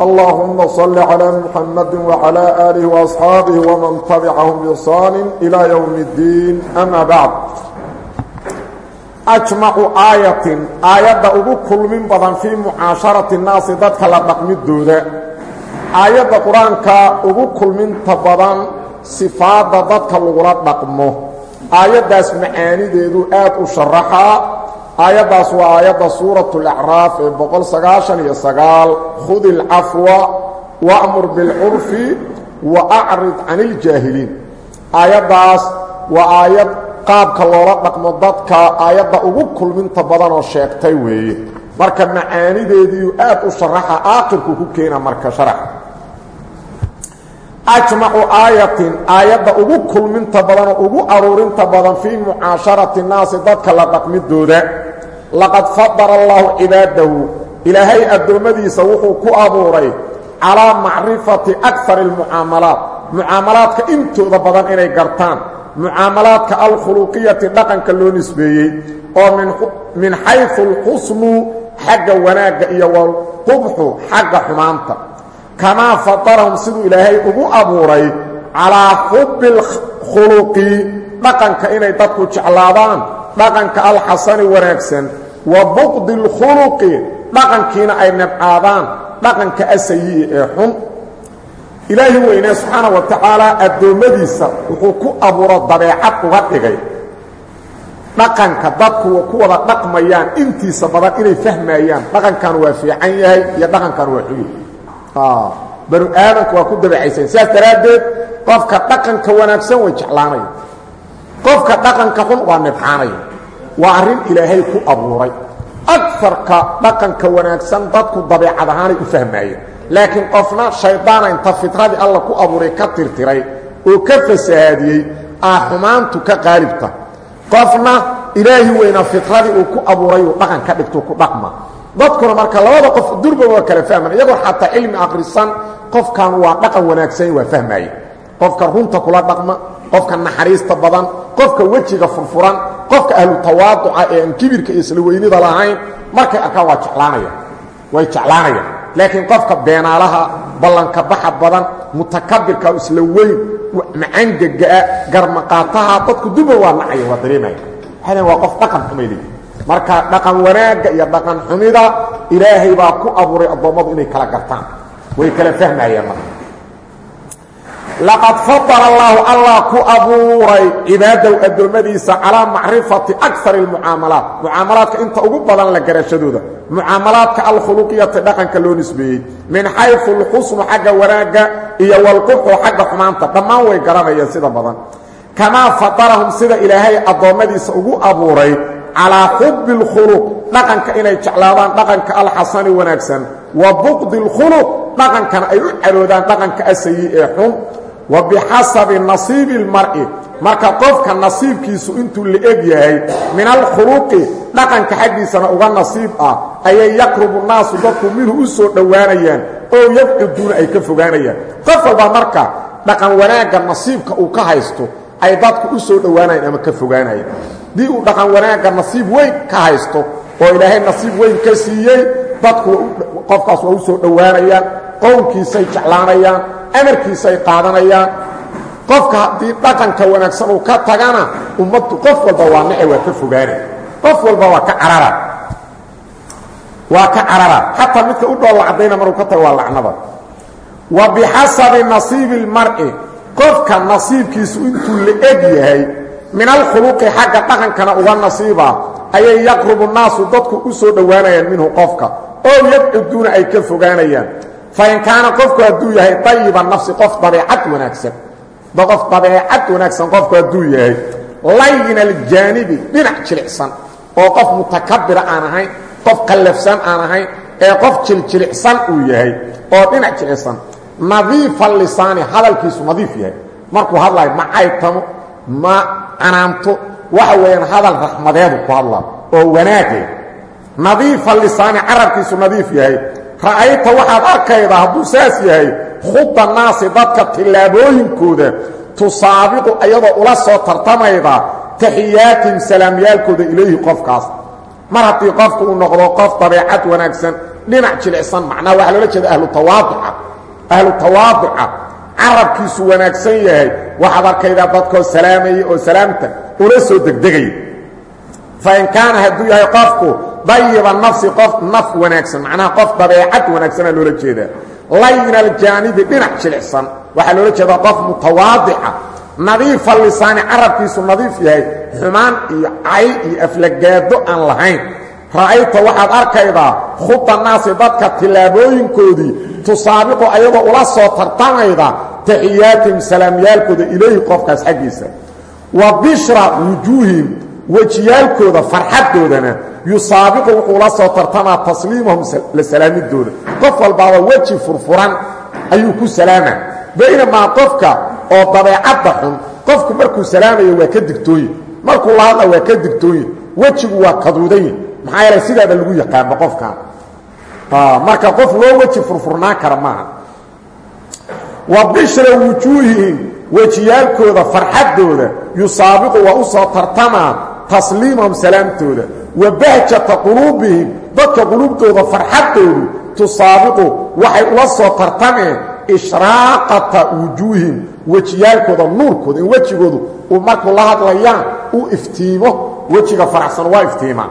اللهم صل على محمد وعلى آله وأصحابه ومن تبعهم بإحسان إلى يوم الدين أما بعد أجمع آية آية أبو كل من بدن في معاشرة الناس ذاتك لدقم الدودة آية قرآنك أبو كل من تبدن صفات ذاتك لدقمه آية داس معاني ديدو آت أشرحها aayaddaas waa aayadda suuratu lacraaf ee boqol sagaashan iyo sagaal. Khudi ilcafwa wa'mur bilcurfi wa acrid can iljaahiliin waa aayad qaabka loola dhaqmo dadka aayadda ugu kulminta badanoo sheegtay weeye. Marka macaanideediiu aad u sharaxa aakhirku ku keena marka sharaxa ajmacu aayatin aayadda ugu kulminta badanoo ugu aruurinta badan fii mucaasharati naasi dadka la dhaqmidooda laqad fadara allaahu cibaadahu ilaahay addoommadiisa wuxuu ku abuuray calaa macrifati akari almucaamalaat mucaamalaadka intooda badan inay gartaan mucaamalaadka alkhuluqiyati dhaqanka loo nisbeeyey oo min xaysu alxusnu xagga wanaagga iyo walqubxu xagga xumaanta kamaa fadarahum siduu ilaahay ugu abuuray calaa xubbi alkhuluqi dhaqanka inay dadku jeclaadaan dhaqanka alxasani wanaagsan wa buqdi اlkhuluqi dhaqankiina ay nabcaadaan dhaqanka asayi'i ee xun ilaahi weynee subxaana wa tacaala addoommadiisa wuxuu ku abuuro dabeecad uga dhigay dhaqanka dadku ku wada dhaqmayaan intiisa badan inay fahmayaan dhaqankan waa fiican yahay iyo dhaqankan waa xun banu aadamku waa ku dabeecaysan. Sidaas daraaddeed qofka dhaqanka wanaagsan way jeclaanaya qofka dhaqanka xun waa nibxaanaya waa arrin ilaahay ku abuuray. Agarka dhaqanka wanaagsan dadku dabeecad ahaanay u fahmaayeen. Laakiin qofna shaydaana inta fitradii alla ku abuuray ka tirtiray oo ka fasahaadiyey aa xumaantu ka qaalibta. Qofna ilaahi weyna fitradii uu ku abuuray uu dhaqan ka dhigtuu ku dhaqma dadkuna marka labada qof durba waa kala fahman iyagoo xataa cilmi akhrisan qofkan waa dhaqan wanaagsan waa fahmaaye. Qofka runta kula dhaqma qofka naxariista badan qofka wejiga furfuran qofka ahlu tawaaduca ee aan kibirka iyo isla weynida lahayn markay arkaan waa jeclaanaya way jeclaanayaan laakiin qofka beenaalaha ballanka baxa badan mutakabirka isla weyn macangagaa garmaqaataha dadku duba waa nacaya waa dareemaya waxay waa qof dhaqan xumayli marka dhaqan wanaagga iyo dhaqan xumida ilaahay baa ku abuuray addoommadu inay kala gartaan. Way kala fahmayaan marka. Laqad fadala allaahu allah ku abuuray cibaadow addoommadiisa calaa macrifati akar almucaamalaat. Mucaamalaadka inta ugu badan la garashadooda. Mucaamalaadka alkhuluqiyati dhaqanka loo nisbeeyey. Min xaysu alxusnu xagga wanaagga iyo walquxu xagga xumaanta. Dhammaan way garanayaan sida badan. Kamaa fadarahum sida ilaahay addoommadiisa ugu abuuray calaa xubbi اlkhuluq dhaqanka inay jeclaadaan dhaqanka alxasani wanaagsan wa buqdi اlkhuluq dhaqankana ay u caroodaan dhaqanka asayi ee xun wa bixasabi nasiibi اlmar'i marka qofka nasiibkiisu intuu la eg yahay min alkhuluqi dhaqanka xaggiisana uga nasiib ah ayay yaqrubu naasu dadku minhu u soo dhowaanayaan oo yabcuduuna ay ka fogaanayaan qof walba marka dhaqan wanaagga nasiibka uu ka haysto ay dadku u soo dhowaanayaan ama ka fogaanayaan dii uu dhaqan wanaagga nasiib weyn ka haysto oo ilaahay nasiib weyn ka siiyey dadku qofkaas waa u soo dhowaanayaan qownkiisay jeclaanayaan amarkiisay qaadanayaan. Qofka haddii dhaqanka wanaagsan uu ka tagana ummaddu qof walba waa nace waa ka fogaana qof walba waa ka carara. Waa ka carara. Xataa midka u dhoolla caddayna maruu ka tago waa lacnada. Wa bixasabi nasiibi اlmar'i qofka nasiibkiisu intuu la eg yahay min alkhuluqi xagga dhaqankana uga nasiiba ayay yaqrubu naasu dadku u soo dhowaanayaan minhu qofka oo yabcuduuna ay ka fogaanayaan. Fain kaana qofku hadduu yahay ayiba nafsi qof dabeecad wanaagsan. Qof dabeecad wanaagsan qofku hadduu yahay layin aljaanibi dhinac jilicsan oo qof mutakabira aan ahayn qof qallafsan aan ahayn ee qof jiljilicsan uu yahay oo dhinac jilicsan. Nadiifa lisaani hadalkiisu nadiif yahay. Markuu hadlayo ma caytamo ma canaanto. Waxa weeyaan hadal raxmadeedu ku hadlaa oo wanaagee. Nadiifa lisaani carabkiisu nadiif yahay. Ra'ayta waxaad arkaydaa hadduu saas yahay khuda naasi dadka tillaabooyinkooda tusaabiqu ayadoo ula soo tartamayda taxiyaatihim salaamyaalkooda ilayhi qofkaas. Mar haddii qofku uu noqdo qof dabeecad wanaagsan dhinac jilicsan macnaha waxaa loola jeeda ahlu tawaaduca. Ahlu tawaaduca carabkiisu wanaagsan yahay waxaad arkaydaa dadkoo salaamayay oo salaamta ula soo degdegaya fain kaana hadduu yahay qofku dayiba nafsi qof naf wanaagsan macnaha qof dabeecad wanaagsanaa loola jeedaa. Layna aljaanibi dhinac jilicsan waxaa loola jeedaa qof mutawaadica nadiifa lisaani carabkiisu nadiif yahay xumaan iyo cay iyo aflagaado aan lahayn. Ra'ayta waxaad arkaydaa khuda naasi dadka tillaabooyinkoodii tusaabiqu ayadoo ula soo tartamayda taxiyaatihim salaamyaalkooda ilayhi qofkaas xaggiisa. Wa bishra wujuuhihim wejiyaalkooda farxaddoodana yusaabiqu wuxuu la soo tartamaa tasliimahum la salaamidooda. Qof walbaaba weji furfuran ayuu ku salaama. Baynamaa qofka oo dabeecadda xun qofku markuu salaamayo waa ka digtooye. Markuu la hadla waa ka digtooye. Wejigu waa kaduudaye maxaa yeele sidaada lagu yaqaano qofkan marka qof loo weji furfurnaan kara maaha wa bishra wujuuhihim wejiyaalkooda farxaddooda yusaabiqu waa u soo tartamaa tasliimahum salaamtooda. Wa bahjata quluubihim dadka quluubtooda farxaddoodu tusaabiqu waxay ula soo tartameen ishraaqata wujuuhihim wejiyaalkooda nuurkooda in wejigoodu uu markuu la hadlayaan u iftiimo wejiga faraxsan waa iftiimaa.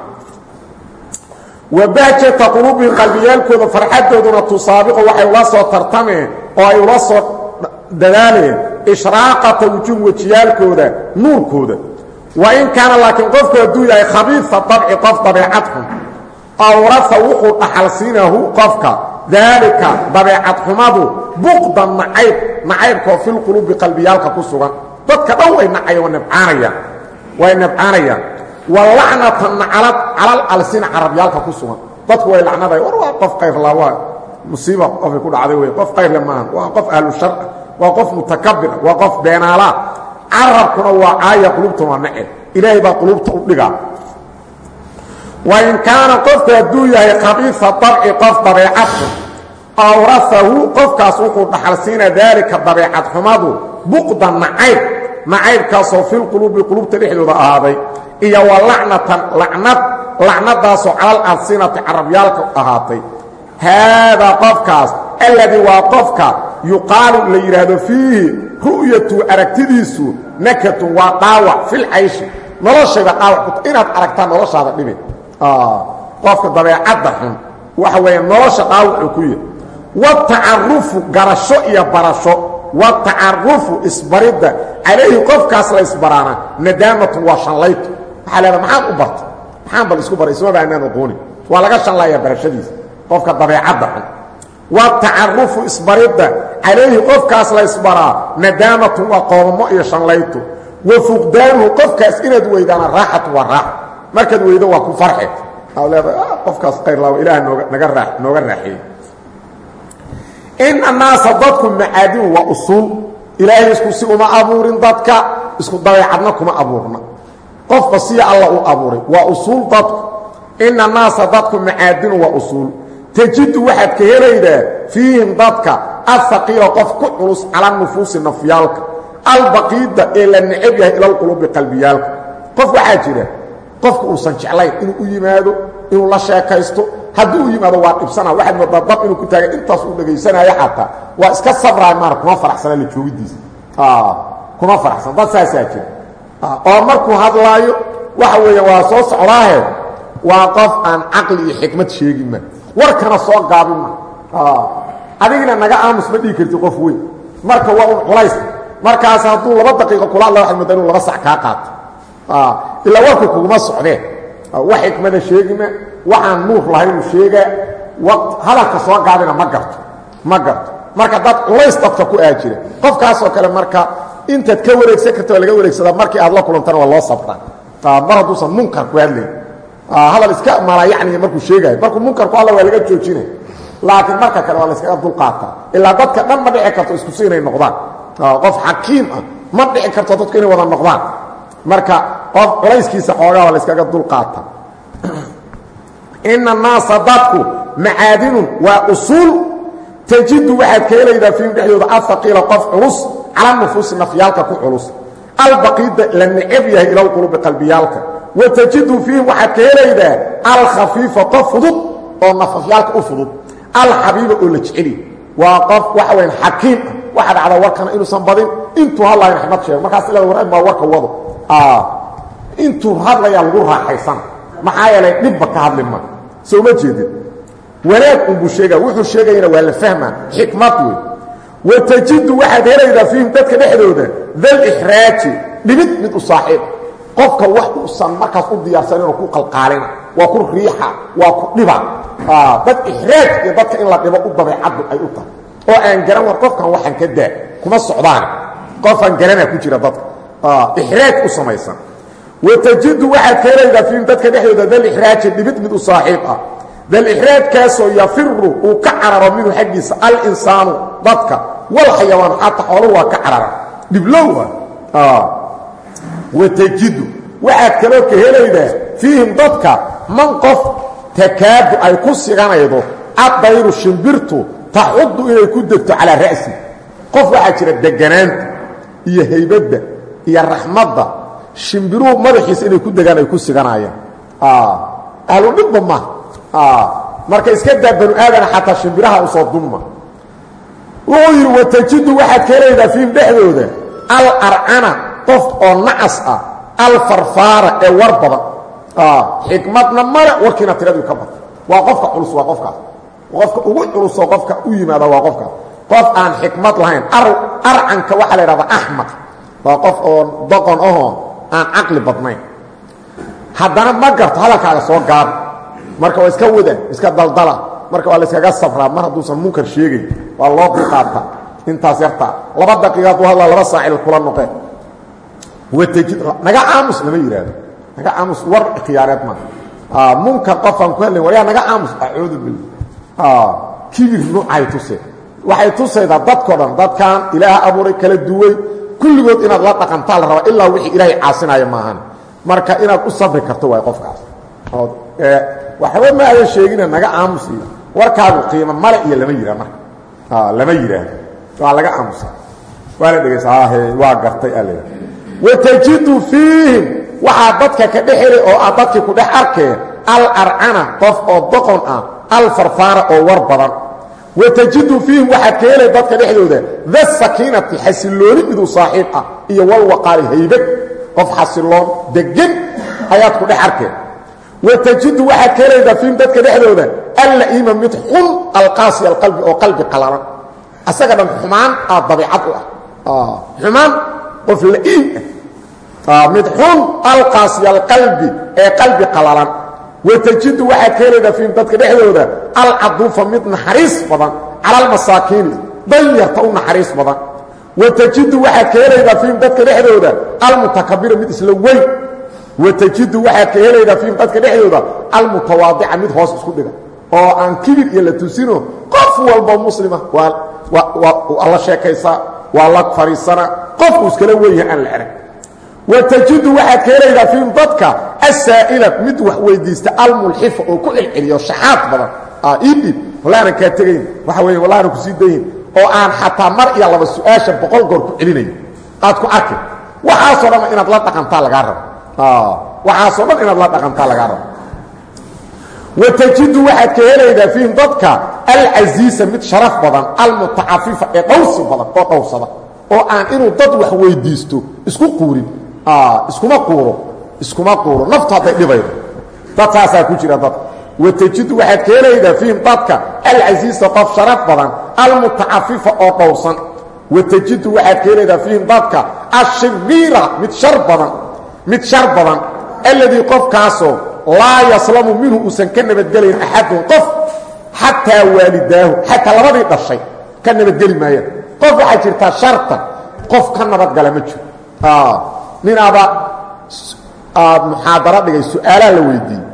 Wa bahjata quluubihim qalbiyaalkooda farxaddooduna tusaabiqu waxay ula soo tartameen oo ay ula soo dadaaleen ishraaqata wujuuhim wejiyaalkooda nuurkooda. Wa in kaana laakiin qofku hadduu yahay khabiifa dabci qof dabeecad xun awrafa wuxuu dhaxal siinahu qofka. Daalika dabeecad xumadu buqda nacayb nacaybkoo filquluubi qalbiyaalka ku sugan. Dadka dhan way nacaya nabcaanayaan way nabcaanayaan wa lacnatan nacalad calal alsina carabyaalka ku sugan. Dadku way lacnadaya war waa qof kayrla waa musiiba qofay ku dhacday wey qof kayrle maaha. Waa qof ahlu sharca waa qof mutakabira waa qof beenaalaa carabkuna waa caaya qulubtuna waa naceb ilaahay baa qulubta u dhigaa. Wain kaana qofku hadduu yahay khabiifa dabci qof dabeecad xun awrafahu qofkaas wuxuu dhaxal siina daalika dabeecad xumadu buqda nacayb nacaybkaasoo filquluubi qulubta dhexdooda ahaaday. Iyo wa lacnatan lacnad lacnadaasoo calal alsinati carabyaalka ahaatay haadaa qofkaas alladii waa qofka yuqaalu la yidhaahdo fiihi ru'yatu aragtidiisu nakatun waa dhaawac filcayshi noloshayda dhaawac inaad aragtaa noloshaada dhibi qofka dabeecadda xun waxa weeye nolosha dhaawacuu ku yahy watacarufu garasho iyo barasho watacarufu isbaridda calayhi qofkaas la isbaraana nadaamatun waa shanlayto waxaa leeda maxaad u barta maxaan bal isku baray isma baanaan oqoonin waa laga shanlayaa barashadiisa qofka dabeecadda xun watacarufu isbaridda calayhi qofkaas la isbaraa nadaamatun waa qoomamo iyo shanlayto wa fuqdaanuhu qofkaas inaad weydaana raaxatu waa raaxo markaad weydo waa ku farxe leedahay qofkaas kayrlaawa ilaah nooga nooga raaxeeyey in annaasa dadku macaadinu waa usuul. Ilaahay isku si uma abuurin dadka isku dabeecadna kuma abuurna. Qofba siya alla u abuuray waa usuul dadku. In annaasa dadku macaadinu waa usuul tajidu waxaad ka helaydaa fiihim dadka ahaqiila qof ku culus cala nufuusi nafyaalka albaqiida ee la necab yahay ilalqulubi qalbiyaalka. Qof waxaa jira qofku uusan jeclayn inuu u yimaado inuu la sheekaysto haddii u yimaado waa dhibsana waxaad moodaa dab inuu ku taagay intaas uu dhegaysanaayo xataa. Waa iska sabraay maana kuma faraxsana la joogidiisa kuma faraxsan dad saasaa jira. Oo markuu hadlaayo waxa weeye waa soo socdaahe waa qof aan caqli iyo xikmad sheegin ma warkana soo gaabin ma. Adigina naga aamus ma dhigi karti qof weyn. Marka waa un culays. Markaas hadduu laba daqiiqo kula hadla waxaad moodaa inuu laba sac kaa qaato. Ilaa warku kuguma socdeen wax xikmada sheegima waxaan nuur lahaynuu sheegaa. Hadalka soo gaabina ma garto. Ma garto. Marka dad culays dadka ku aa jira qofkaasoo kale marka intaad ka wareegsan karta waa laga wareegsadaa markii aad la kulantana waa loo sabraa mar hadduusan munkar ku hadlayn hadal iska malayacniya markuu sheegaayo markuu munkarku alla waa laga joojinay. Laakiin marka kale waa la yskaga dulqaataa ilaa dadka dhan ma dhici karto iskusi inay noqdaan. Qof xakiim ah ma dhici karto dadku inay wada noqdaan. Marka qof culayskiisa xoogaaba la yskaga dulqaata. Ina annaasa dadku macaadinun waa usuul. Tajidu waxaad ka helaydaa fiihim dhexdooda ahaqiila qof culus cala nufuusi nafyaalka ku culus. Albaqiida la necab yahay ila lqulubi qalbiyaalka wa tajidu fiihim waxaad ka helaydaa alkhafiifa qof fudud oo nafafyaalka u fudud alxabiiba oo la jeceliy waa qof waxa weyan xakiim ah. Waxa dhacda warkana inuusan badin intuu hadlayo raxmad sheego markaas ilaa war baa warka wado. Intuu hadlayaa lagu raaxaysana maxaa yeelay dhibba ka hadli ma. Soo ma jeedin. Wanaag unbuu sheega wuxuu sheegayana waa la fahmaa. Xikmad wey wa tajidu waxaad helaydaa fiihim dadka dhexdooda dalixraaji dhibid mid u saaxiib qofka wax uusan markaas u diyaarsan inuu ku qalqaalina. Waa ku riixa waa ku dhiba. Dad ixraaj iyo dadka in la dhibo u dabeecaddu ay u tahay. Oo aan garan war qofkan waxaan ka daa kuma socdaan. Qofaan garanaa ku jira dadka. Ixraaj u samaysan. Wa tajidu waxaad ka helaydaa fiihim dadka dhexdooda dalixraaji dhibid mid u saaxiib ah. Dalixraajkaasoo yafiru uu ka cararo minhu xaggiisa alinsaanu dadka. Wal xayawaan xataa xooluhu waa ka carara dhiblowa watajidu. Waxaad kaloo ka helaydaa fiihim dadka man qof takaadu ay ku siganaydo addayru shimbirtu taxuddu inay ku degto calaa ra'si. Qof waxaa jira deganaanta iyo haybadda iyo raxmadda shimbiruhu madaxiisa inay ku degaan ay ku siganayaan. Ahlu dhibba maaha marka iska daa banu aadana xataa shimbiraha u soo dumma. Wuxuu yidhi watajidu waxaad ka helaydaa fiihim dhexdooda alarcana qof oo nacas ah alfarfaara ee war badan. Xikmadna male warkiina tiradii ka bata waa qofka culus waa qofkaas qofka ugu culusoo qofka u yimaada waa qofkaas qof aan xikmad lahayn arcanka waxaa la idhahdaa axmaq waa qof oo doqon ahoo aan caqli badnayn. Haddana ma garto hadalkaaga soo gaaba marka waa iska wada iska daldala. Marka waa la iskaga safraa mar hadduusan munkar sheegayn waa loo dulqaata intaas yartaa laba daqiiqaad u hadlaa laba saacil kula noqe naga aamus lama yidhaahdo naga aamus war khiyaareed ma munkar qofaan ku hadlayn waryaa naga aamus acuudu billah. Kibir nuucay tuse waxay tusaydaa dadko dhan dadkan ilaah abuuray kala duway. Kulligood inaad la dhaqantaa la rabaa ilaa wixii ilaahay caasinaya maahan. Marka inaad u sabri karto waay qofkaas. Waxba ma adan sheegina naga aamus iyo warkaagu qiimo male iyo lama yidhah marka. Lama yidhaahdo waa laga aamusa waa la dhegaysa waa gartay aa la watajidu fiihim waxaa dadka ka dhex helay oo aad dadkii ku dhex arkeen alarcana qof oo doqon ah alfarfaara oo war badan. Watajidu fiihim waxaad ka helay dadka dhexdooda da sakiinati xasilooni miduu saaxiib ah iyo walwaqaari haybad qof xasiloon degan ayaad ku dhex arkeen. Watajidu waxaad ka helaydaa fiihim dadka dhexdooda alla'iima mid xun alqaasi alqalbi oo qalbi qalalan. Asaga dhan xumaan aad dabiicad u ah. Xumaan qof la'iim ah mid xun alqaasi alqalbi ee qalbi qalalan. Watajidu waxaad ka helaydaa fiihim dadka dhexdooda alcaduufa mid naxariis badan cala almasaakiini danyarta u naxariis badan. Watajidu waxaad ka helaydaa fiihim dadka dhexdooda almutakabira mid isla weyn. Watajidu waxaad ka helaydaa fiihim dadka dhexdooda almutawaadica mid hoos isku dhiga oo aan kibir iyo la tusino qof walba muslima waa la sheekaysaa waa la fariisanaa qofku iskala weynyaha aan la erag watajidu waxaad ka helaydaa fiihim dadka asaa'ila mid wax weydiista almulxifa oo ku celceliyo shaxaad badan. Idhib wallaanan kaa tegayn waxa weya wallaanan ku sii dayin oo aan xataa mar iyo laba su'aasha boqol goor ku celinayo aad ku arki waxaasoo dhan inaad la dhaqantaa lagaa rabo. Waxaasoo dhan inaad la dhaqantaa lagaa rabo watajidu waxaad ka helaydaa fiihim dadka alcasiisa mid sharaf badan almutacafifa ee dhowsi badan oo dhowsada oo aan inuu dad wax weydiisto isku quurin iskuma quuro iskuma quuro naftu hadday dhibaydo. Dad saasaa ku jira dadka watajidu waxaad ka helaydaa fiihim dadka alcasiisa qof sharaf badan almutacafifa oo dhowrsan watajidu waxaad ka helaydaa fiihim dadka ashiriira mid shar badan mid shar badan. Alladii qofkaasoo laa yaslamu minhu uusan ka nabadgelayn axadun qof xataa waalidaahu xataa labadii dhashay ka nabadgeli maayaan qof waxaa jirtaa sharta qof ka nabadgala ma jiro. Ninaaba muxaadaro dhigay su'aalaa la weydiiyey.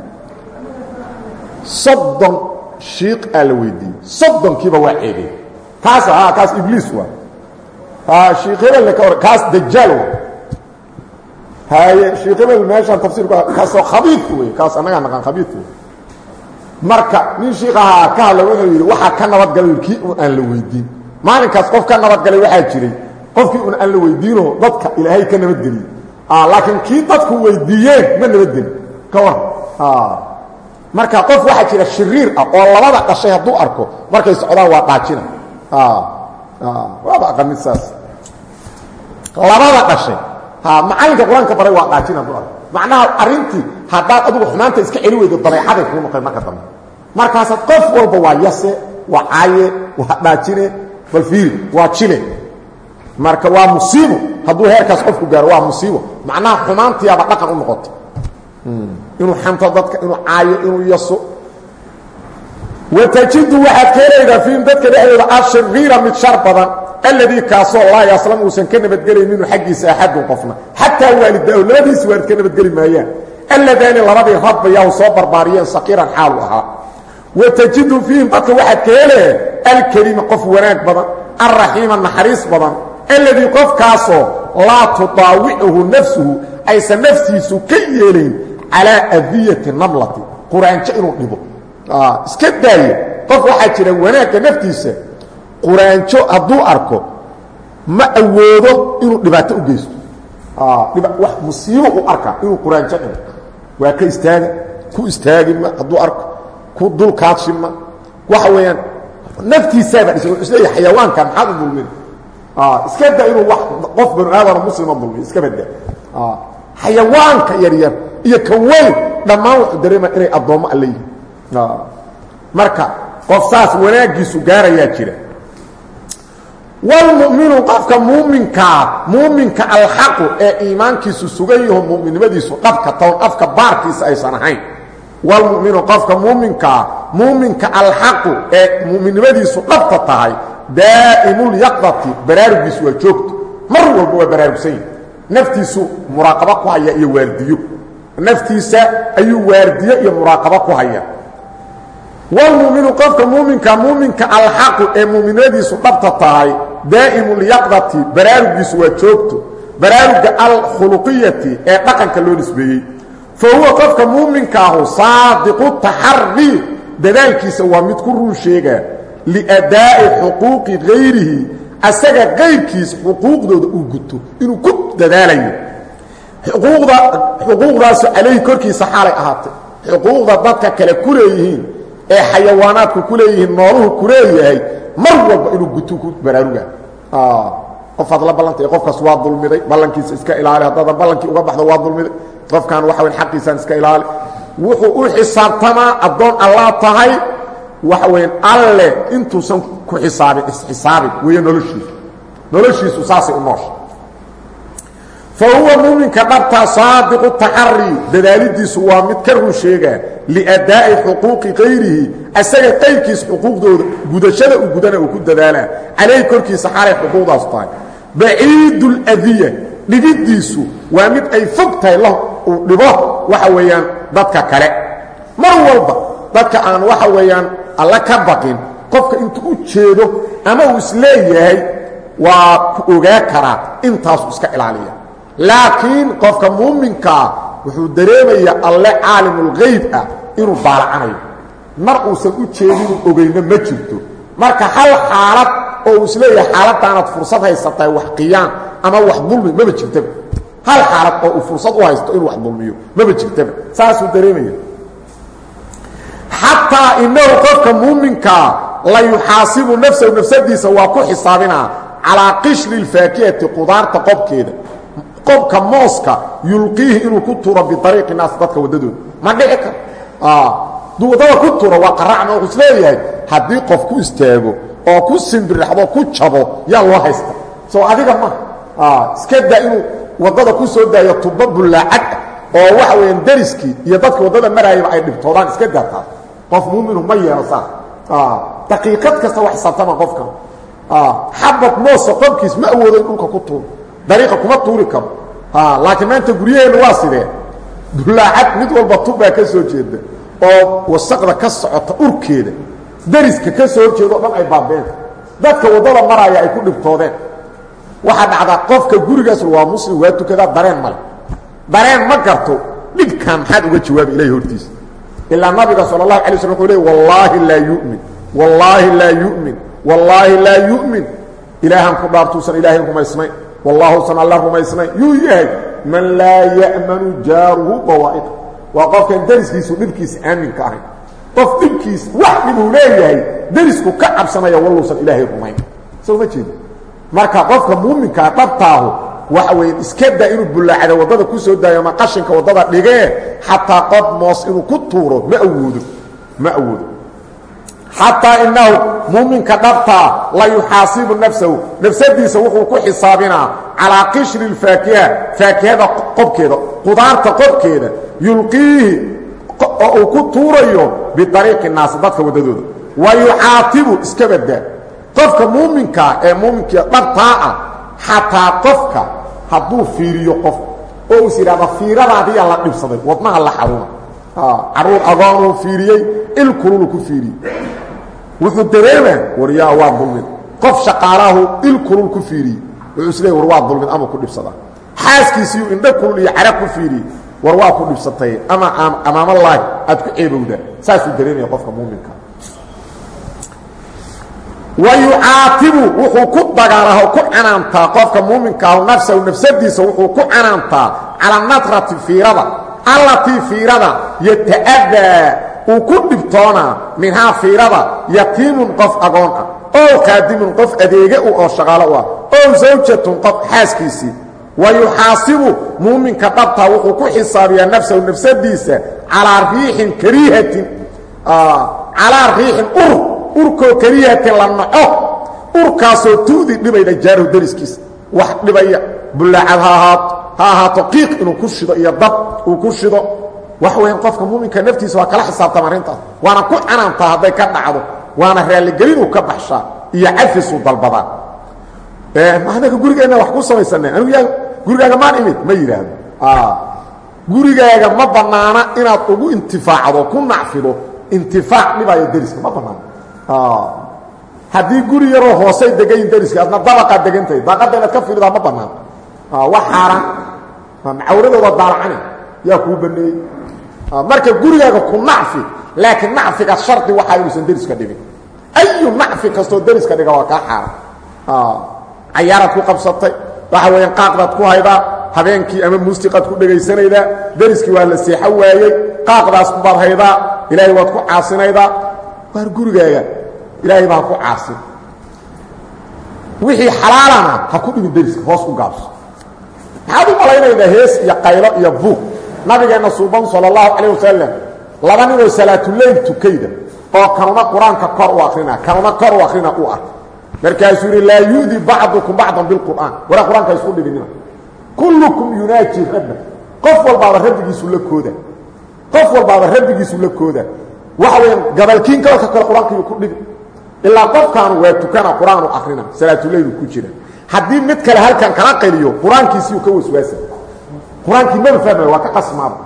Soddon shiiq aa la weydiiyey. Soddonkiiba waa ceegay. Kaas kaas ibliis waa. Sheikh hebelna ka hor kaas dajaal haye sheikh hebel meeshaan tafsiirku kaasoo khabiidku wey kaas annagaa naqaan khabiidku wey marka nin shiik ahaa ka hadla wuxuu yidhi waxaa ka nabadgalay kii un aan la weydiin. Maalinkaas qof ka nabadgalay waxaa jiray qofkii un aan la weydiino dadka ilaahay ka nabadgeliyey laakiin kii dadku weydiiyeen ma nabadgeli ka war marka qof waxaa jira shiriir ah oo labada dhashay hadduu arko markay socdaan waa dhaajina. Waaba aqanid saas. Labada dhashay macalinka qur'aanka baray waa dhaajin hadduu arko. Macnaha arrintii haddaad adigu xumaanta iska celi weydo dabeecaday kuu noqon marka dambe. Markaasaad qof walba waa yase waa caaye waa dhaajine bal fiiri waa jile marka waa musiibo hadduu heerkaas qofku gaaro waa musiibo. Macnaha xumaantiyaaba dhaqan u noqoto inuu xanto dadka inuu caayo inuu yaso. Watajidu waxaad ka helaydaa fiihim dadka dhexdooda ashiriira mid shar badan alladii kaasoo laa yaslam uusan ka nabadgelayn minhu xaggiisa axadun qofna. Xataa waalidaahu labadiisi waalid ka nabadgeli maayaan. Alladaani labadii rabbayaahu soo barbaariyeen saqiiran xaalu ahaa. Watajidu fiihim dadka waxaad ka helee alkariima qof wanaag badan alraxiima naxariis badan. Alladii qofkaasoo laa tudaawicuhu nafsuhu aysan naftiisu ka yeelayn calaa adiyati namlati quraanjo inuu dhibo. Iska daaye. Qof waxaa jira wanaagga naftiisa quraanjo hadduu arko ma awoodo inuu dhibaato u geysto. Wax musiibo u arkaa inuu quraanjo dhibo waa ka istaaga ku istaagi ma hadduu arko ku dulkaadshi ma. Waxa weeyaan naftiisaaba dhisa wuxuu is leeyahay xayawaanka maxaad u dulmin. Iska da inuu wax qof banu aadama muslima dulmiyo iska badda xayawaanka yaryar iyo ka weyn dhammaan wuxuu dareema inay addoommo alle yihiin marka qof saas wanaaggiisu gaarayaa jira wlmuminu qofka muuminkaa muuminka alxaqu ee iimaankiisu sugan yaho muminnimadiisu dhabka toon afka baarkiisa aysan ahayn wlmuminu qofka muuminkaa muuminka alxaqu ee muminnimadiisu dhabta tahay daa'imulyaqdati baraarugiisu waa joogto mar walba waa baraarugsan yahi naftiisu muraaqabo ku haya iyo waardiyo naftiisa ayuu waardiyo iyo muraaqabo ku haya wlmuminu qofka muuminka muuminka alxaqu ee muuminadiisu dhabta tahay daa'imu lyaqdati baraarugiisu waa joogto baraaruga alkhuluqiyati ee dhaqanka loo nisbeeyey fa huwa qofka muuminkaahu saadiqu taxarii dadaalkiisa waa mid ku run sheegaa liadaa'i xuquuqi hayrihi asaga qayrkiis xuquuqdooda uu guto inuu ku dadaalayo xuquuqdaasu calayhi korkiisa xaalay ahaatay xuquuqda dadka kale ku leeyihiin ee xayawaanaadku ku leeyihiin nooluhu ku leeyahay mar walba inuu guto qofaad la ballantay qofkaas waa dulmiday ballankiisa iska ilaali haddaadan ballankii uga baxdo waa dulmiday. Qofkan waxa weyn xaqiisaan iska ilaali. Wuxuu u xisaabtamaa addoon allaa tahay waxa weyn alle intuusan ku xisaabin isxisaabin weeye noloshiisu. Noloshiisu saasay u noosha fa huwa muuminka dhabtaa saadiqu taxari dadaalidiisu waa mid ka run sheegaa liadaa'i xuquuqi kayrihi asaga qayrkiis xuquuqdooda gudashada u gudana uu ku dadaalaa calayhi korkiisa xaalay xuquuqdaas tahay baciidu ladiya dhibiddiisu waa mid ay fog tahay la uu dhibo waxa weeyaan dadka kale mar walba dadka aan waxa weeyaan alla ka baqin qofka intuu u jeedo ama uu is leeyahay waa ku ogaa karaa intaasu iska ilaaliya laakiin qofka muuminkaa wuxuu dareemayaa alle caalimulgayb ah inuu baalacanayo. Mar uusan u jeedinu ogeyno ma jirto. Marka hal xaalad oo uu is leeyahay xaaladdaanaad fursad haysatahay wax qiyaan ama wax dulmi maba jirtaba hal xaalad oo uu fursad u haysto inuu wax dulmiyo maba jirtaba saasuu dareemaya xataa inahu qofka muuminkaa la yuxaasibu nafsahu nafsadiisa waa ku xisaabinaa calaa qishri اlfaakihati qudaarta qobkeeda qobka mooska yulqiihi inuu ku turo biariiqi naas dadka waddadooda. Ma dhici karo duu waddada ku turo waa qaracma wuxuu is leeyahay haddii qof ku istaago oo ku simbirraxdo ku jabo yaa loo haysta. Soo adiga ma iska daa inuu waddada ku soo daayo tubo bullaacad ah oo waxa weeyaan dariskii iyo dadka waddada maraayaba ay dhibtoodaan iska daa taas qof muuminu ma yeelo saas daqiiqad kasta wax xisaabtama qofkan. Xabad moosa qobkiis ma awoodo in dhulka ku tuuro dariiqa kuma tuuri karo. Laakiin maanta guryaheenna waa sidee? Bullaacad mid walba tubbaa ka soo jeeda oo wasaqda ka socota urkeeda dariska ka soo horjeeda o dhan ay baabeen dadka waddada maraaya ay ku dhibtoodeen. Waxaa dhacdaa qofka gurigaas waa muslim waa tukadaa dareen male. Dareen ma garto dhibkan maxaad uga jawaabi ilahi hortiisa. Ilaa nabiga sal اlahu alay slm wuxuu le wallaahi laa yumin wallaahi laa yumin wallaahi laa yu'min. Ilaahan ku dhaartuusan ilaahay rumaysnayn wallaahuusan alla rumaysnayn yuu yahay man laa ya'manu jaaruhu bawaa'iqa. Waa qofkan deriskiisu dhibkiisa aaminka ahayn. Qof dhibkiis wax dhibuu leeyahay derisku ka cabsanaya walluusan ilaahay rumayn. Soo ma jeedi marka qofka muuminkaa dhabtaahu waxa weeye iska daa inuu bullaacda waddada ku soo daayo ama qashinka waddada dhigee xataa qof moos inuu ku tuuro ma awoodo. Ma awoodo xataa inahu muuminka dhabtaa la yuxaasibu nafsahu. Nafsadiisa wuxuu ku xisaabinaa calaa qishri اfaakiha faakihada qobkeeda qudaarta qobkeeda yulqiihi oo uu ku tuurayo biariiqi naasi dadka waddadooda. Wa yucaatibu iska badaa qofka muuminkaa ee muuminka dhabtaa ah xataa qofka hadduu fiiriyo qof oo is yidhahda fiiradaadiyaa la dhibsaday wadnaha la xaruna carruur agoonuu fiiriyey wuxuu dareemaa war yaa waa dulmin. Qof shaqaalaahu il kulul ku fiiriyey wuxuu is leey war waa dulmin ama ku dhibsadaa xaaskiisiiyuu indho kulul iyo cara ku fiiriyey war waa ku dhibsatay ama amaamallaahi aad ku ceebowdaa saasuu dareemaya qofka muuminka. Wa yucaatibu wuxuu ku dagaalaha o ku canaantaa qofka muuminkaahu nafsahu nafsadiisa wuxuu ku canaantaa cala natrati fiirada. Allatii fiirada yata'adaa uu ku dhibtoonaa minhaa fiirada yatiimun qof agoon ah ow qaadimun qof adeege u oo shaqaalo u ah ow zawjatun qof xaaskiisii. Wa yuxaasibu muuminka dhabtaa wuxuu ku xisaabiyaa nafsahu nafsadiisa calaa riixin kariihatin calaa riixin ur urkoo kariihatin la naco urkaasoo tu'di dhibayda jaaruhu dariskiisa wax dhibaya bullaacad ha ahaato ha ahaato qiiq inuu ku shido iyo dab uu ku shido waxa weyan qofka muuminka naftiisa waa kala xisaabtama arrintaas waana ku canaantaa hadday ka dhacdo. Waana raalligelinuu ka baxshaa iyo cafisuu dalbadaa anaga gurigeenna wax ku samaysanay anigu yaa gurigaaga maan imid? Ma yidhaahdo. Gurigaaga ma bannaana inaad ugu intifaacdo ku nacfido. Intifaac dhibaayo deriska ma bannaana. Haddii guri yaroo hoosay degayin deriska adna dabaqaad degantahay. Daaqadda inaad ka fiirdaa ma bannaan wax xaaraan macawradooda daalacani yaa kuu baneeyey marka gurigaaga ku nacfi laakiin nacfiga shardi waxaa inuusan deriska dhibin ayu nacfi kastoo deriska dhiga waa kaa xaaran cayaaraad ku qabsatay waxa weeyaan qaaqdaad ku haydaa habeenkii ama muusiqaad ku dhegaysanaydaa deriskii waa la seexo waayey qaaqdaas baad haydaa ilaahay waad ku caasinaydaa waar gurigaaga? Ilaahay baa ku caasin. Wixii xalaalana ha ku dhibin deriska hoos u gaabso. Maxaad u malaynaydaa hees iyo qaylo iyo buuq nabigeenna suuban sala allahu calayh wasalam laba ninoo salaatuleyl tukayda oo kanuna qur'aanka kor u akrina kanuna kor u akrina u ark markaasuu yidhi laa yu'di bacdukum bacdan bilqur'aan. Waraa qur'aanka isku dhibinina kullukum yunaaji rabba qof walbaaba rabbigiisu la kooda. Qof walbaaba rabbigiisu la kooda. Waxa weeyaan gabalkiin gobolka kale qur'aankayuu ku dhibi ilaa qofkaanu waa tukana qur'aanu akrina salaatuleylu ku jira. Haddii mid kale halkan kala qeliyo qur'aankiisiiu ka waswaasa qur'aankii maba fahmaya waa ka qasmaaba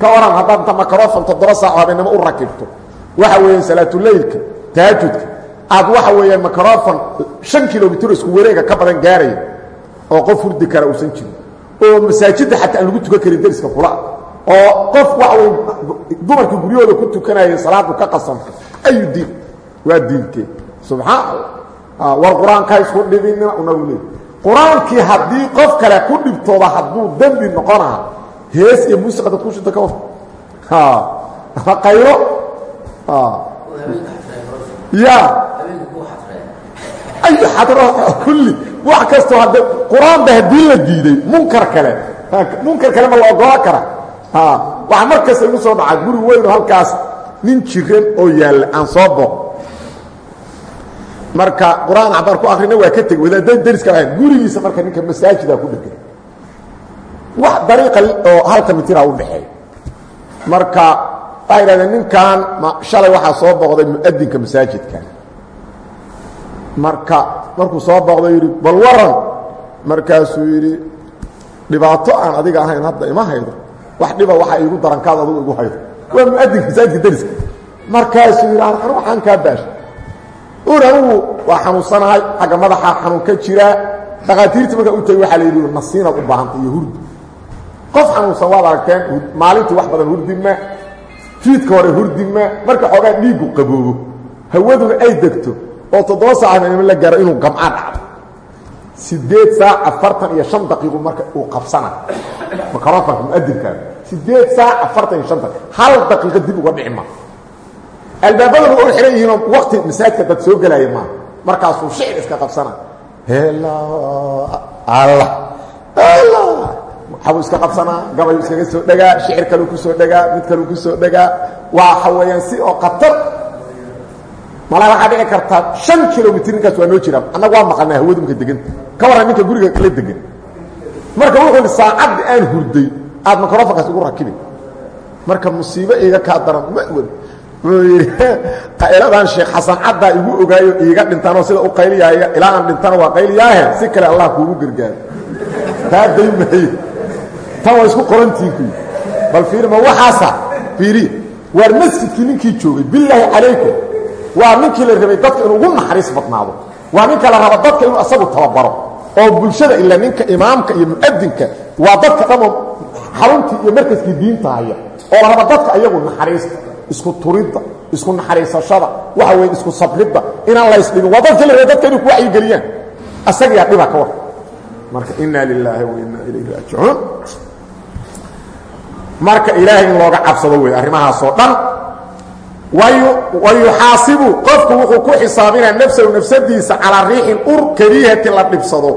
ka oran haddaad inta makarofon toddoba saaco habeennimo u rakibto. Waxa weeyaan salaatuleylka tahajudka aad waxa weeyaan makarofon shan kilomitr isku wareega ka badan gaaraya oo qof hurdi kara uusan jirin oo masaajidda xataa aan lagu tukan karin deriska kula oo qof waxa wey dumarkii guryahooda ku tukanayay salaadu ka qasamta ayu diin? Waa diinkee subxaan allah war qur'aanka isku dhibinina unagu leey qur'aankii haddii qof kale ku dhibtooda hadduu dembi noqonaa hees iyo muusiqa dad ku shita ka war qaylo? Ya. Ay xadro kulli. Wax kastoo hadde qur'aanba haddii la diiday munkar kale. Munkar kale ma la ogola kara. Waxaa mar kasta igu soo dhaca guri weyno halkaas nin jiran oo yaalla aan soo booq marka qur'aan cabaar ku akrina waa ka tegi wadaada deriska lahayn gurigiisa marka ninka masaajida ku dhegan wax dariiqa oo halka mitira u dhaxeeya marka waxay idhahdeen ninkan shalay waxaa soo booqday muadinka masaajidka. Marka markuu soo booqday yidhi bal waran markaasuu yidhi dhibaato aan adiga ahayn hadda ima haydo. Wax dhiba waxaa iigu darankaad adugu igu haydo. Waa muadinka masaajidka deriska. Markaasuu yidhi anu waxaan kaa baasha ur anugu waa xanuunsanahay xagga madaxa xanuun ka jiraa dhakhaatiirtii markaa u tegey waxaa la yidhi nasiinaad u baahanta iyo hurdi. Qof xanuunsan waad aragteen maalintii wax badan hurdima fiidka hore hurdima marka xoogaa dhiiggu qaboobo. Hawaduna ay degto oo toddoba saacanimo la gaaro inuu gamcaa dhacdo. Sideed saac afartan iyo shan daqiiqu marka uu qabsana microfonka muadinkaa sideed saac afartan iyo shan daqiiq hal daqiiqo dib uga dhici ma albaabaduna u xihan yihiinoo wakti masaajidka dad soo gelaya maaha markaasuu shicir iska qabsana. Waxabuu iska qabsanaa gabayuu iskaga soo dhegaa shicir kaluu ku soo dhegaa mid kaluu ku soo dhegaa waxa weeyaan si oo khatar malaa waxaa dhici kartaa shan kilomitr ninkaas waa noo jiraa annaga waa maqalnaa hawadu marka deganta ka warran ninka guriga kala degan marka wuxuu ihi saacaddi aan hurday. Aad microfonkaas ugu rakibin. Marka musiibo iiga kaa daran ma wad wuxuu yidhi qayladan sheekh xasan caddaa igu ogaayo iiga dhintaanoo sida u qayliyaaya ilaa aan dhintana waa qayliyaahe si kale allah kuugu gargaaro taa daymaayo tan waa isku qorantiin ku bal fiiri ma waxaasa? Fiiriya waar masjidkii ninkii joogay bilaahi calaykum waa ninkii la rabay dadka inuu ugu naxariis badnaado waa ninka la raba dadka inuu asagu tababaro oo bulshada ilaa ninka imaamka iyo mu'adinka waa dadka dhammo xaruntii iyo markaskii diinta haya oo la raba dadka ayagu naxariista isku turidda isku naxariisashada waxa weye isku sabridda inaan laysdhibin waa dadkii la dadka inay ku wacyigeliyaan asagiyaa dhiba ka war. Marka inaa lilaahi wa inaa ilayhi raajicuun. Marka ilaahay in looga cabsado wey arrimahaasoo dhan wayuxaasibu qofku wuxuu ku xisaabinaa nafsahu nafsadiisa calaa riixin ur kariihatin la dhibsado.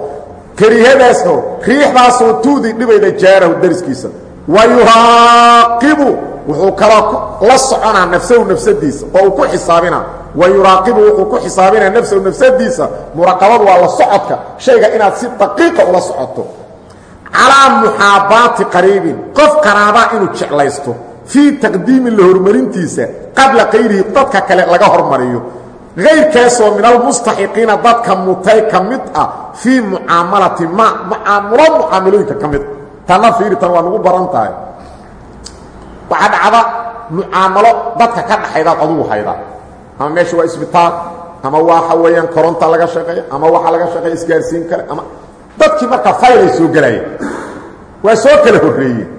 Kariihadaasoo riixdaasoo tuudii dhibayda jaarahu dariskiisa. Wayuraaqibu wuxuu kaloo la soconaa nafsahu nafsadiisa oo uu ku xisaabinaa. Wayuraaqibu wuxuu ku xisaabinaa nafsahu nafsadiisa. Muraqabadu waa la socodka. Shayga inaad si daqiiqa ula socoto. Calaa muxaabaati qariibin. Qof qaraabaa inuu jeclaysto. Fii taqdiimi la horumarintiisa qabla kayrihi dadka kale laga hormariyo. Kayrkaasoo min almustaxiqiina dadka mutay ka mid ah fii mucaamalati ma mucaamulo mucaamalooyinka ka mid. Tanna fiiri waa nagu baran waxaa dhacda mucaamalo dadka ka dhaxaydaad adugu haydaa ama meesha waa isbitaal ama waxa weeyaan koronta laga shaqeeya ama waxaa laga shaqeeya isgaarsiin kale ama dadkii markaa faylay soo gelayeen waa soo kala horreeyeen.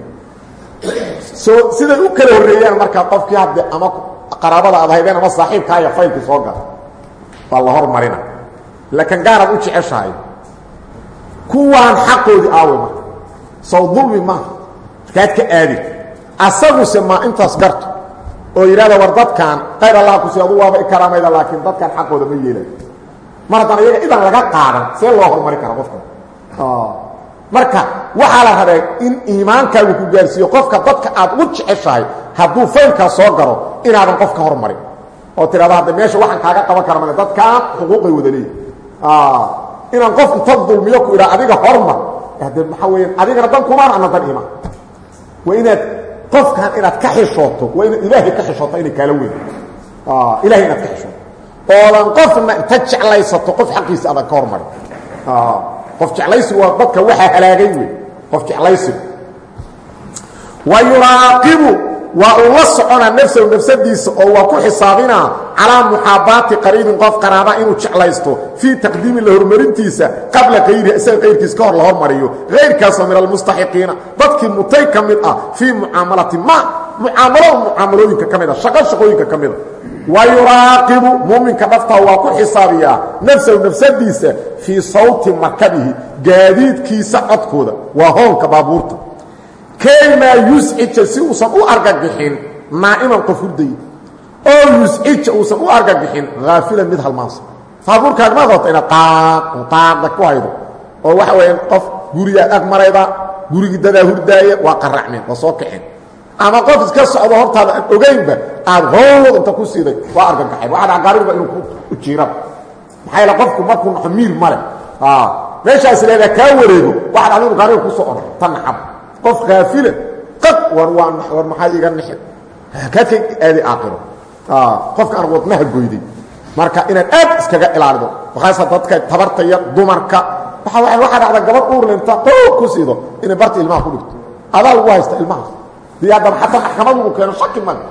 Soo siday u kala horreeyaan markaa qofkii hadde ama qaraabada aad haydeen ama saaxiibkaaya faylkii soo gala waa la hormarina. Laakiin gaaraad u jeceshahay. Kuwaan xaqoodii aawe marka sow dulmi maaha markaad ka aadin asaguse maa intaas garto oo yidhahda war dadkan qayr allah kusi adu waaba i karaamayda laakiin dadkan xaqooda ma yeelayo mar haddana iyaga idan laga qaadan see loo hormari kara qofkan marka waxaa la rabaa in iimaankaagu ku gaarsiiyo qofka dadka aad u jeceshahay hadduu faylkaa soo garo inaadan qof ka hormarin. Oo tidhahda hadda meesha waxaan kaaga qaban kara male dadkaan xuquuqay wada leeyi inaan qof inta dulmiyo ku idhaa adiga hormar. Hade maxaa weeyaan adigana dan kumaan ana dan imaan waa inaad qofkan inaad ka xishooto waa inaad ilaahay ka xishooto inay kaala weyn. Ilahay inaad ka xishooto. Oodan qofna inta jeclaysato qof xaqiisa adan ka hormarin qof jeclaysigu waa dadka waxaa halaagay wey qof jeclaysigu wa yuraaqibu waa uu la soconaa nafsahu nafsadiisa oo waa ku xisaabinaa calaa muxaabaati qariibin qof qaraaba inuu jeclaysto fii taqdiimi la horumarintiisa qabla kayrihi isaga kayrkiis ka hor la hormariyo. Kayrkaasoo min almustaxiqiina. Dadkii mutay ka mid ah fii mucaamalati ma mucaamalo mucaamalooyinka ka mid a shaqo shaqooyinka ka mid a wa yuraaqibu muuminka dhaftaa waa ku xisaabiyaa nafsahu nafsadiisa fii sawti markabihi kaymaa yuscija si uusan u argagixin naa'iman qof hurday oo yuscija uusan u argagixin haafilan mid halmaansa baabuurkaaga maad rabta inaad qaaqda ku haydo. Oo waxa weeyaan qof gurigaad ag marayda gurigii dadaa hurdaaya waa qaracmeen waa soo kaceen ama qof iska socdo hortaada aan ogaynba aad howd inta ku siiday waa argagaxay waa dhagaariba inuu ku jiiraba maxaa yaele qofku markuu naxo miir male meeshaas leedaa kaa wareego waxaad adigu gaariga ku soo orda ta naxab qof kaafila qad war waa war maxaa iga nixi kaadka aaday aaqiro. Qofka aan wadnaha goyday marka inaad aad iskaga ilaalido waxaasa dadka tabarta yar dumarka waxaa dhacda gabadh uurlinta qoog ku siido inay barta ilmaha ku dhigto. Adaa lagu haysta ilmahaas. Dii haddana xataa maxkamad lagu keeno shaki male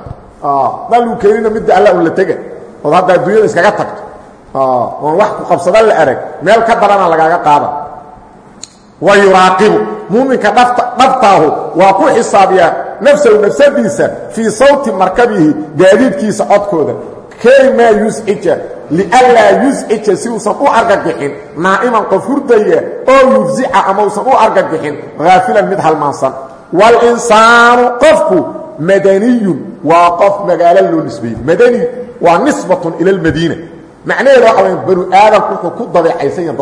daa lagu keenina midda alla un la tega ood hadda adduunyada iskaga tagto. Oon wax ku qabsada la arag meel ka darana lagaaga qaada. Wa yuraaqibu muuminka dhabtaahu waa ku xisaabiyaa nafsahu nafsadiisa fii sawti markabihi gaadiidkiisa codkooda. Kay maa yuscija lianlaa yuscija si uusan u argagixin? Naa'iman qof hurdaya oo yufzica ama uusan u argagixin? Haafilan mid halmaansan. Walinsaanu qofku madaniyun waa qof magaalo loo nisbeeyey. Madani waa nisbatun ila almadiina macnaheeda waxa waya banu aadamku wuxuu ku dabeecaysan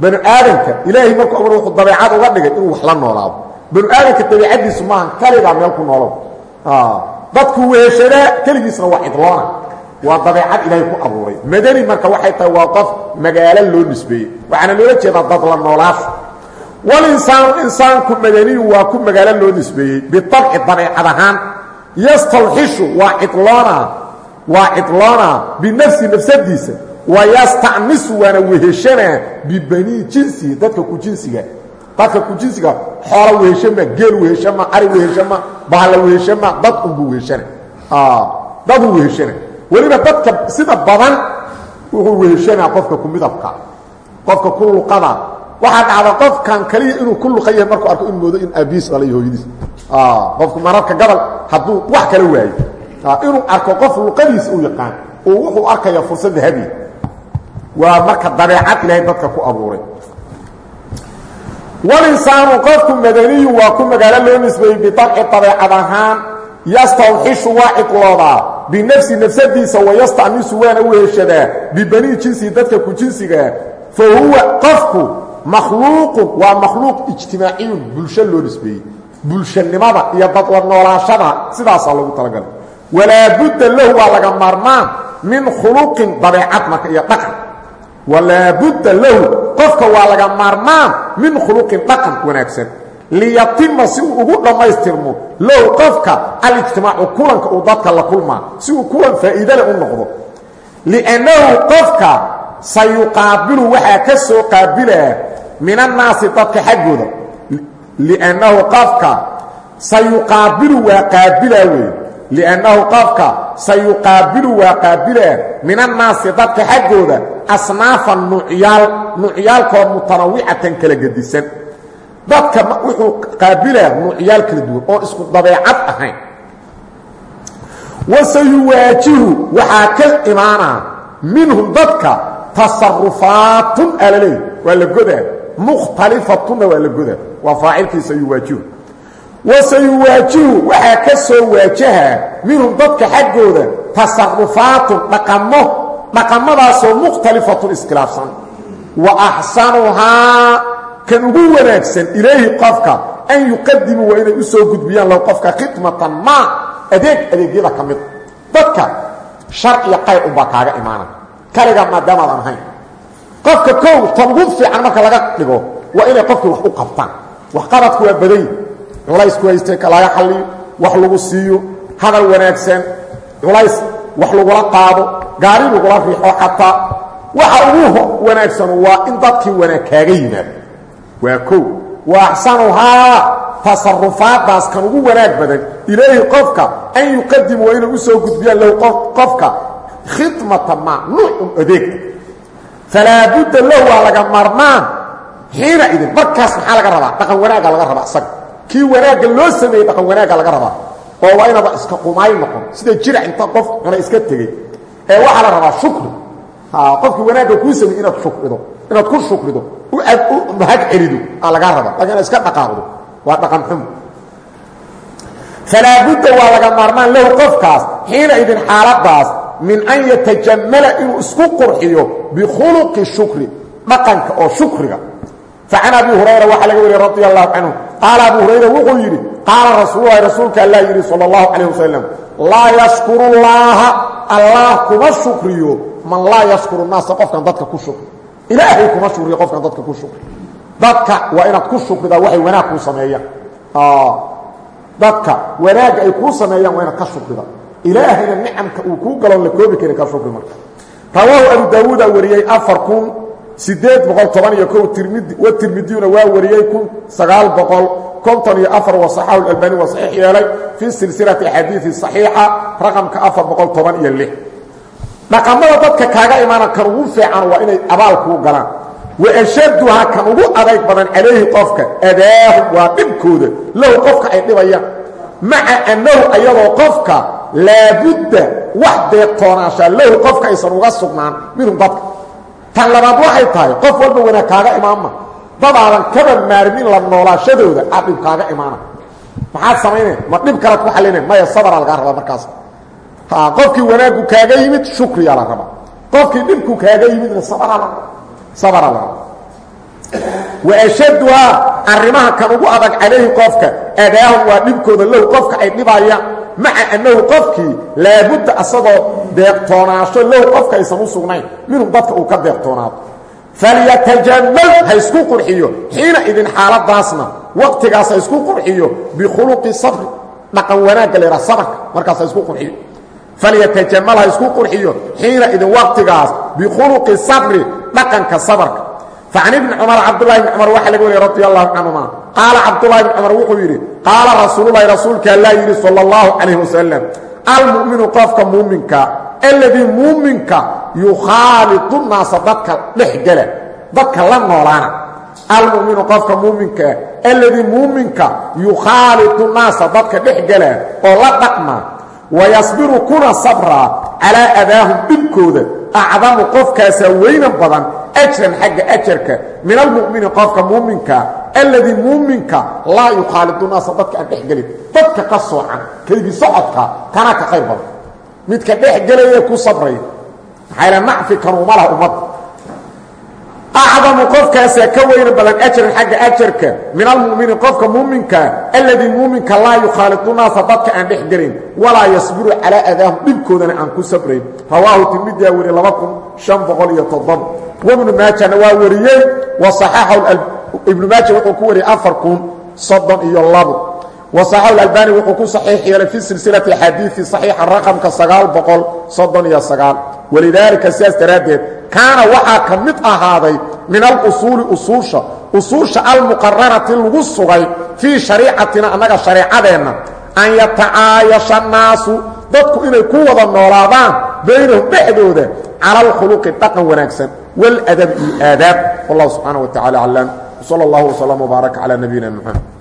banu aadamka ilaahay markuu amr wuxuu dabeecad uga dhigay inuu wax la noolaado. Banu aadamka dabeicaddiisu maahan kaligaa meel ku noolow dadku weeshadaa keligiisna waa cidloona. Waa dabeecad ilaahay ku abuuray. Madani marka waxay tahay waa qof magaalo loo nisbeeyey. Waxaana loola jeedaa dad la noolaasho walinsaanu insaanku madaniyu waa ku magaalo loo nisbeeyey. Biabci dabeecad ahaan yastalxishu waa cidloona waa cidloona binafsi nafsadiisa wayastacnisu waana weheshanaa bibanii jinsihi dadka ku jinsiga dadka ku jinsiga xoola weheshama geel weheshama ari weheshama bahalla weheshama dad unbuu weheshana daduu weheshana weliba dadka sida badan wuxuu weheshanaa qofka ku midabka qofka ku luqada waxaa dhacda qofkan kaliya inuu ku luqa yahay markuu arko in moodo in aabiis ala iyo hooyadiis qofku mararka gabal hadduu wax kala waayo inuu arko qof luqadiisa u yaqaan oo wuxuu arkaya fursad dahabiya waa marka dabeecad ilaahay dadka ku abuuray. Walinsaanu qofku madaniyu waa ku magaalo loo nisbeeyey biabci dabeecad ahaan yastawxishu waa cidloodaa binafsi nafsadiisa wayastacnisu waana u heshadaa bibanii jinsihi dadka ku jinsigaa fa huwa qofku makhluuqun waa makhluuq ijtimaaciyun bulsho loo nisbeeyey bulshanimada iyo dadla noolaashada sidaasaa lagu talagalay. Walaa budda lahu waa laga maarmaan min khuluqin dabeecad marka iyo dhaqan walaa budda lahu qofka waa laga maarmaan min khuluqin dhaqan wanaagsan. Liyatima si uu ugu dhammaystirmo lahu qofka alijtimaacu kulanka uu dadka la kulmaa si uu kulan faa'iidale u noqdo. Liannahu qofka sayuqaabilu waxaa ka soo qaabilaa min annaasi dadka xaggooda. Liannahu qofka sayuqaabilu waa qaabilaa liannahu qofka sayuqaabilu waa qaabilaa min annaasi dadka xaggooda asnaafan nuucyaal nuucyaalkoo mutanawicatan kala gedisan dadka wuxuu qaabilaa nuucyaal kala duwan oo isku dabeecad ahayn wasayuwaajihu waxaa ka imaanaa minhum dadka tasarufaatun alaleey waa la godaa mukhtalifatunna waa la godaa waa faacilkii sayuwaajihu wasayuwaajihu waxaa ka soo waajahaa minhum dadka xaggooda tasarufaatun dhaqamo dhaqamadaasoo mukhtalifatun iskhilaafsan. Wa axsanuhaa kan ugu wanaagsan ilayhi qofka an yuqadimuu waa inay u soo gudbiyaan lahu qofka khidmatan maa adeeg adeegyada ka mid. Dadka shar iyo qayr unbaa kaaga imaana kaligaa maadaamaadan ahayn. Qofka kow tan ugu fiican marka laga dhigo waa inay qofkii wax u qabtaan. Waxqabadku waa badany culaysku haystay laga xalliyo wax lagu siiyo hadal wanaagsan. Culays wax lagula qaado gaari lagula riixo xataa. Waxa ugu wanaagsan waa in dadkii wanaag kaaga yimaado. Waa kow wa axsanuhaa tasarufaadaas kan ugu wanaag badan. Ilayhi qofka an yuqadimu waa inay u soo gudbiyaan lahu qofka. Khidmata maa nuucun adeegta falaa budda lahu waa laga maarmaan xiina idin markaas maxaa laga rabaa? Dhaqan wanaagga laga rabaa isaga kii wanaagga loo sameeyey dhaqan wanaagga laga rabaa. Oo waa inaada iska qumaay noqon. Sida jirac inta qof cuna iska tegey. Ee waxaa la rabaa shukri. Qofkii wanaagga kuu sameeyey inaad shukrido. Inaad ku shukrido. U mahad celido. Aa lagaa rabaa. Laakiin inaad iska dhaqaaqdo. Waa dhaqan xumo falaa budda waa laga maarmaan lahu qofkaas xiina idin xaaladaas min an yatajamala inuu isku qurxiyo bikhuluqi shukri. Dhaqanka oo shukriga. Facan abi hurayra waxaa laga wariyey radi allahu canhu qaala abu hurayra wuxuu yidhi qaala rasuululahi rasuulka allah yidhi sala allahu calayh wasalam laa yashkuru llaaha allah kuma shukriyo man laa yashkuru naasa qofkan dadka ku shukri ilaahay kuma shukriyo qofkan dadka ku shukri dadka waa inaad ku shukridaa waxay wanaag kuu sameeyaan dadka wanaagga ay kuu sameeyaan waa inaad ka shukrida ilaahayna nicamka uu kuu galoon la koobi karin ka shukri marka rawaahu abu daawuudaa wariyey afar kun sideed boqol toban iyo kow tirmidi wa tirmidiyuna waa wariyey kun sagaal boqol konton iyo afar wasaxahu albani waa saxiix yeelay fii silsilati axaadiidi saxiixa raqamka afar boqol toban iyo lix. Dhaqamada dadka kaaga imaana kan ugu fiican waa inay abaal kuu galaan. Waashaduhaa kan ugu adayg badan calayhi qofka adaahum waa dhibkooda. Lahu qofka ay dhibayaan. Maca annahu ayadoo qofka laabudda wax deeqtoonaashaa lahu qofka aysan uga sugnaan minhum dadka tan labaad waxay tahay qof walba wanaag kaaga imaanma dadaadan kaba maarmin la noolaashadooda aa dhib kaaga imaana. Maxaad samaynaya ma dhib kalaad ku xallinay maya sabraa lagaa rabaa markaas. Qofkii wanaaggu kaaga yimid shukriyaa la rabaa qofkii dhibku kaaga yimidna sabraa la sabraa la rabaa waashaduhaa arrimaha kan ugu adag calayhi qofka adaahum waa dhibkooda low qofka ay dhibayaan maca annahu qofkii laabudda asagoo deeqtoonaasho low qofka aysan u sugnayn minhum dadka uu ka deeqtoonaado falyatajamal ha isku qurxiyo. Xiina idin xaaladaasna waqtigaas ha isku qurxiyo. Bikhuluqi sabri dhaqan wanaagga la yidhaha sabarka markaas ha isku qurxiyo. Falyatajamal ha isku qurxiyo. Xiina idin waqtigaas bikhuluqi sabri dhaqanka sabarka. Facan ibni cumar cabdullahi bni cumar waxaa laga wariyey radi allahu canhuma. Qaala cabdullahi bni cumar wuxuu yidhi qaala rasuululahi rasuulka allaa yidhi sala allahu calayh wasalam almu'minu qofka muuminka alladii muuminka yukhaalidu naasa dadka dhexgala dadka la noolaana. Almuminu qofka muuminkaa ah, alladii muuminka yukhaalidu naasa dadka dhexgala oo la dhaqma wayasbiru kuna sabraa calaa adaahum dhibkooda acdamu qofkaasaa weynan badan ajran xagga ajarka min almu'mini qofka muuminkaa alladii muuminka laa yukhaalidu naasa dadka aan dhexgelin dadka ka soocan kaydi socodka kana ka badan midka dhex gelaya ku sabraya. Maxaa nacfi kanuuma laha ummadda acdamu qofkaasaa ka weyna badan ajran xagga ajarka min almumini qofka muuminka alladii muuminka laa yukhaalidu naasa dadka aan dhex gelin walaa yasbiru calaa adaahum dhibkoodana aan ku sabrayn. Rawaahu tirmidiyaa weri laba kun شan boqol iyo toddoba. Wbnu maajana waa wariyey waصaxaxahu ibnu maaja wuxuu ku wariyey afar kun soddon iyo labo wasaxahu albani wuxuu ku saxiixiyeenay fi silsilati axaadiidi saxiixa raqamka sagaal boqol soddon iyo sagaal. Walidaalika sidaas daraaddeed kaana waxaa ka mid ahaaday min alusuuli usuusha usuusha almuqararati lagu sugay fii shariicatina annaga shareecadeenna an yatacaayasha annaasu dadku inay ku wada noolaadaan baynahum dhexdooda cala alkhuluqi dhaqan wanaagsan waladab iyo aadaab. Wallahu subxaana wa tacala aclam sal allahu wslam